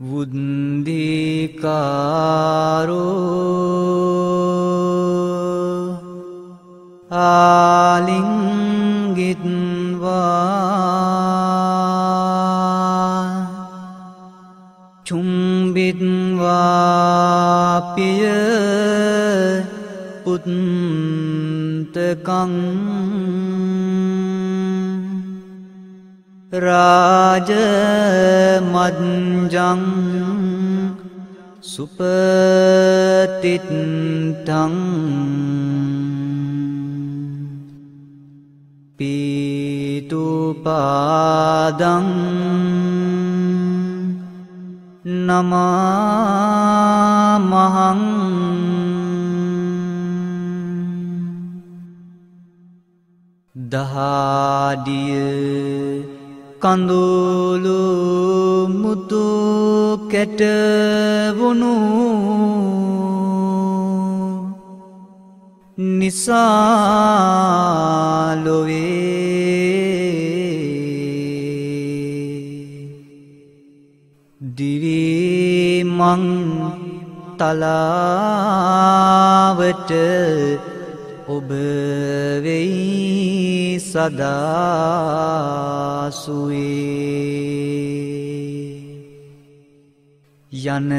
බුද්ධිකාරෝ ආලිංගිත්වා චුම්බිත්වාපිය පුත්තකං රාජ මද්ජං සුපතිත්තං පීතුපාදං නමාමහං දහාඩිය කඳුළු මුතු කැටවුණු නිසාලොවේ දිවිමං තලාවට ඔබවෙයි සදාසුවේ. යන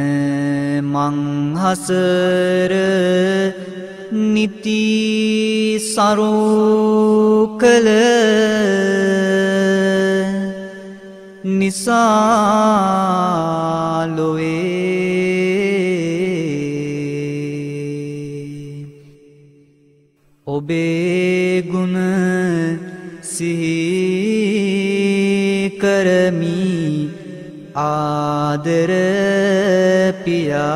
මංහසර නිති සරෝ කළ නිසාලොවේ बेगुन सी करमी आदर पिया।